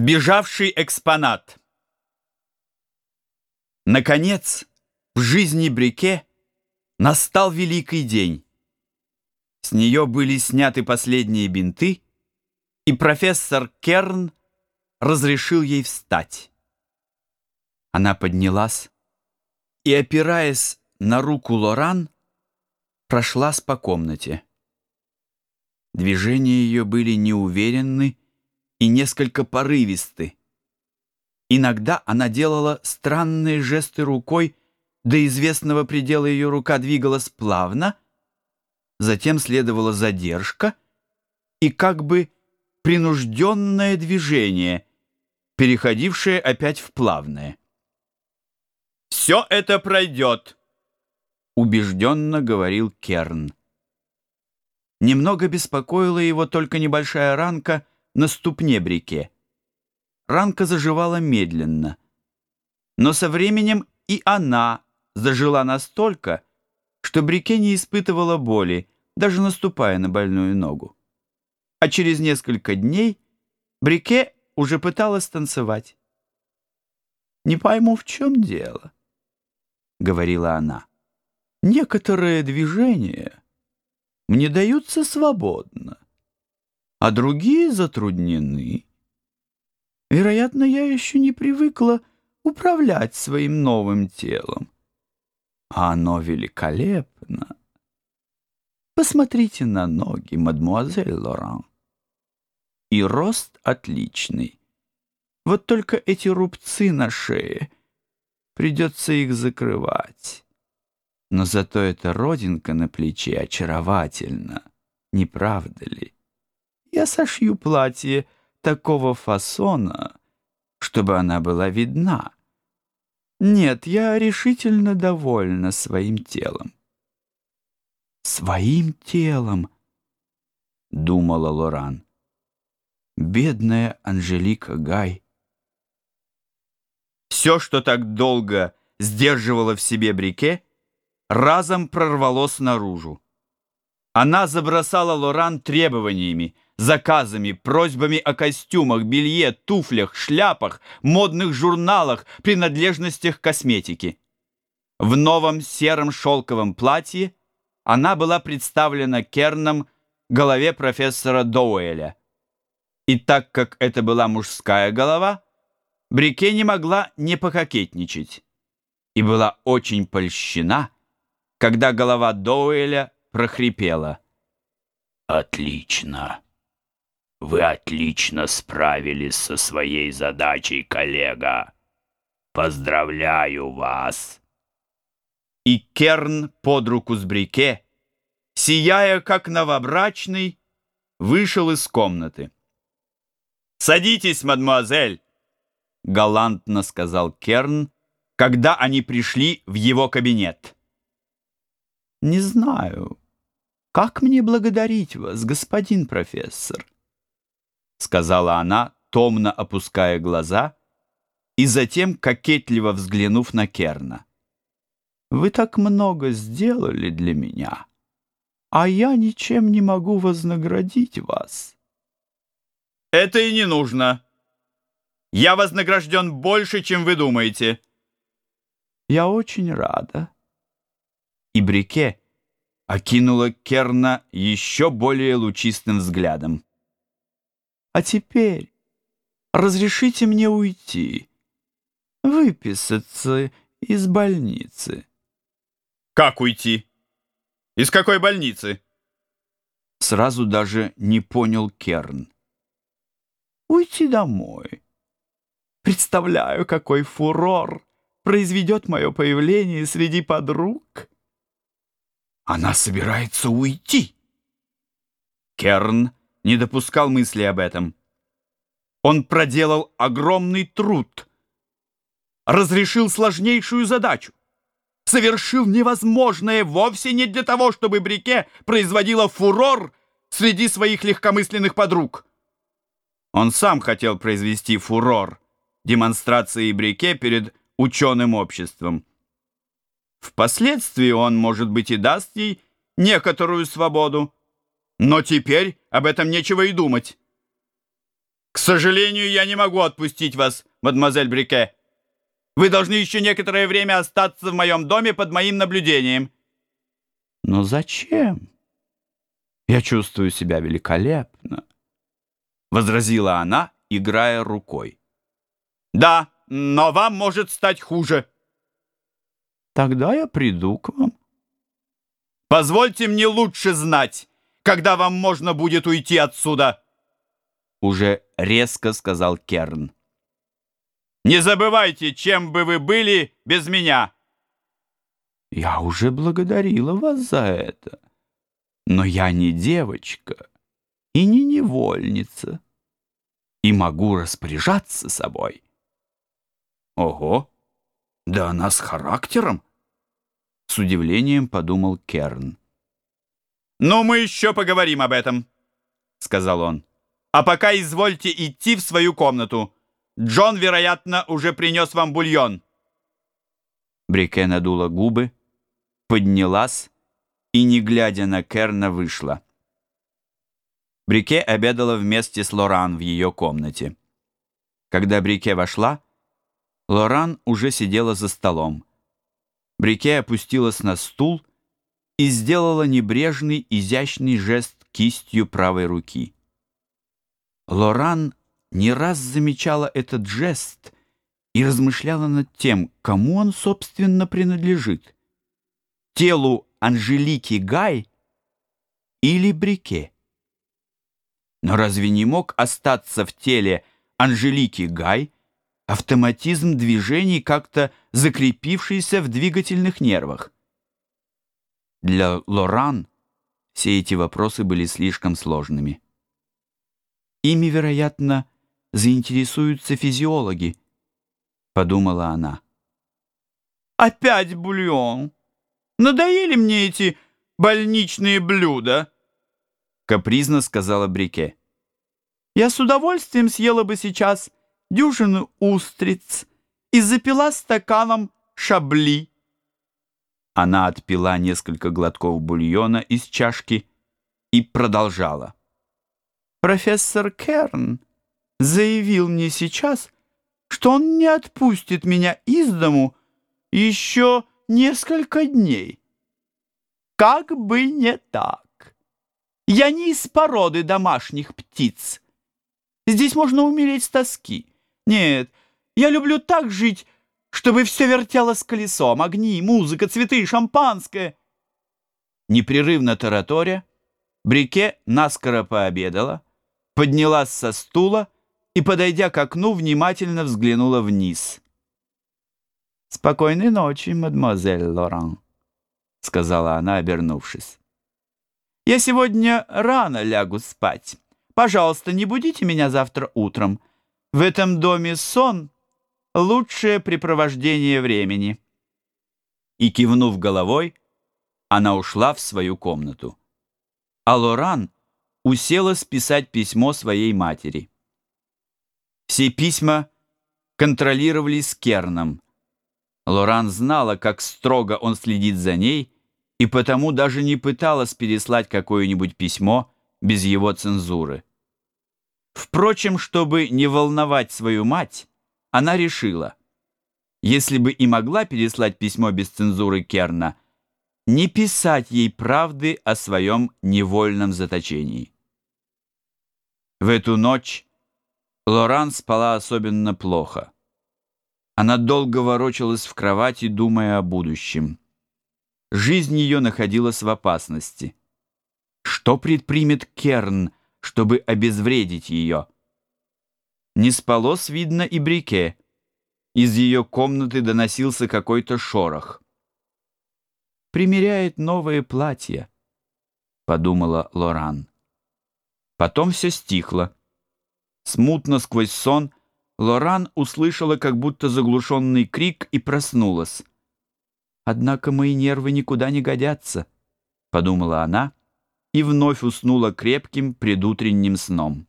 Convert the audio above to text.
Сбежавший экспонат. Наконец, в жизни Брике настал великий день. С нее были сняты последние бинты, и профессор Керн разрешил ей встать. Она поднялась и, опираясь на руку Лоран, прошлась по комнате. Движения ее были неуверенны и несколько порывисты. Иногда она делала странные жесты рукой, до известного предела ее рука двигалась плавно, затем следовала задержка и как бы принужденное движение, переходившее опять в плавное. «Все это пройдет», — убежденно говорил Керн. Немного беспокоила его только небольшая ранка на ступне Брике. Ранка заживала медленно. Но со временем и она зажила настолько, что Брике не испытывала боли, даже наступая на больную ногу. А через несколько дней Брике уже пыталась танцевать. «Не пойму, в чем дело», — говорила она. «Некоторые движения мне даются свободно а другие затруднены. Вероятно, я еще не привыкла управлять своим новым телом. А оно великолепно. Посмотрите на ноги, мадмуазель Лоран. И рост отличный. Вот только эти рубцы на шее, придется их закрывать. Но зато эта родинка на плече очаровательна, не правда ли? Я сошью платье такого фасона, чтобы она была видна. Нет, я решительно довольна своим телом. Своим телом, думала Лоран. Бедная Анжелика Гай. Все, что так долго сдерживало в себе Брике, разом прорвалось наружу. Она забросала Лоран требованиями — заказами, просьбами о костюмах, белье, туфлях, шляпах, модных журналах, принадлежностях косметики. В новом сером шелковом платье она была представлена Керном голове профессора Доуэля. И так как это была мужская голова, Брике не могла не пококетничать и была очень польщена, когда голова Доуэля прохрипела. «Отлично!» Вы отлично справились со своей задачей, коллега. Поздравляю вас. И Керн под руку с Брике, сияя как новобрачный, вышел из комнаты. «Садитесь, мадемуазель!» — галантно сказал Керн, когда они пришли в его кабинет. «Не знаю, как мне благодарить вас, господин профессор?» Сказала она, томно опуская глаза и затем кокетливо взглянув на Керна. «Вы так много сделали для меня, а я ничем не могу вознаградить вас». «Это и не нужно. Я вознагражден больше, чем вы думаете». «Я очень рада». И Брике окинула Керна еще более лучистым взглядом. А теперь разрешите мне уйти, выписаться из больницы. Как уйти? Из какой больницы? Сразу даже не понял Керн. Уйти домой. Представляю, какой фурор произведет мое появление среди подруг. Она собирается уйти. Керн не допускал мысли об этом. Он проделал огромный труд, разрешил сложнейшую задачу, совершил невозможное вовсе не для того, чтобы Брике производила фурор среди своих легкомысленных подруг. Он сам хотел произвести фурор демонстрации Брике перед ученым обществом. Впоследствии он, может быть, и даст ей некоторую свободу, но теперь об этом нечего и думать. К сожалению, я не могу отпустить вас, мадемуазель Брике. Вы должны еще некоторое время остаться в моем доме под моим наблюдением. Но зачем? Я чувствую себя великолепно, — возразила она, играя рукой. Да, но вам может стать хуже. Тогда я приду к вам. Позвольте мне лучше знать, когда вам можно будет уйти отсюда уже резко сказал Керн. «Не забывайте, чем бы вы были без меня!» «Я уже благодарила вас за это, но я не девочка и не невольница, и могу распоряжаться собой». «Ого! Да она с характером!» С удивлением подумал Керн. «Ну, мы еще поговорим об этом», — сказал он. А пока извольте идти в свою комнату. Джон, вероятно, уже принес вам бульон». Брике надула губы, поднялась и, не глядя на Керна, вышла. Брике обедала вместе с Лоран в ее комнате. Когда Брике вошла, Лоран уже сидела за столом. Брике опустилась на стул и сделала небрежный, изящный жест кистью правой руки. Лоран не раз замечала этот жест и размышляла над тем, кому он, собственно, принадлежит. Телу Анжелики Гай или Брике. Но разве не мог остаться в теле Анжелики Гай автоматизм движений, как-то закрепившийся в двигательных нервах? Для Лоран все эти вопросы были слишком сложными. Ими, вероятно, заинтересуются физиологи, подумала она. Опять бульон. Надоели мне эти больничные блюда, капризно сказала Брике. Я с удовольствием съела бы сейчас дюжину устриц и запила стаканом шабли. Она отпила несколько глотков бульона из чашки и продолжала. Профессор Керн заявил мне сейчас, что он не отпустит меня из дому еще несколько дней. Как бы не так. Я не из породы домашних птиц. Здесь можно умереть с тоски. Нет, я люблю так жить, чтобы все вертелось колесом. Огни, музыка, цветы, шампанское. Непрерывно тараторя, Брике наскоро пообедала, поднялась со стула и, подойдя к окну, внимательно взглянула вниз. «Спокойной ночи, мадемуазель Лоран», — сказала она, обернувшись. «Я сегодня рано лягу спать. Пожалуйста, не будите меня завтра утром. В этом доме сон — лучшее препровождение времени». И, кивнув головой, она ушла в свою комнату. А Лоран — уселась писать письмо своей матери. Все письма контролировались Керном. Лоран знала, как строго он следит за ней, и потому даже не пыталась переслать какое-нибудь письмо без его цензуры. Впрочем, чтобы не волновать свою мать, она решила, если бы и могла переслать письмо без цензуры Керна, не писать ей правды о своем невольном заточении. В эту ночь Лоран спала особенно плохо. Она долго ворочалась в кровати, думая о будущем. Жизнь ее находилась в опасности. Что предпримет Керн, чтобы обезвредить ее? Не спалось, видно, и Брике. Из ее комнаты доносился какой-то шорох примеряет новое платье», — подумала Лоран. Потом все стихло. Смутно сквозь сон Лоран услышала как будто заглушенный крик и проснулась. «Однако мои нервы никуда не годятся», — подумала она и вновь уснула крепким предутренним сном.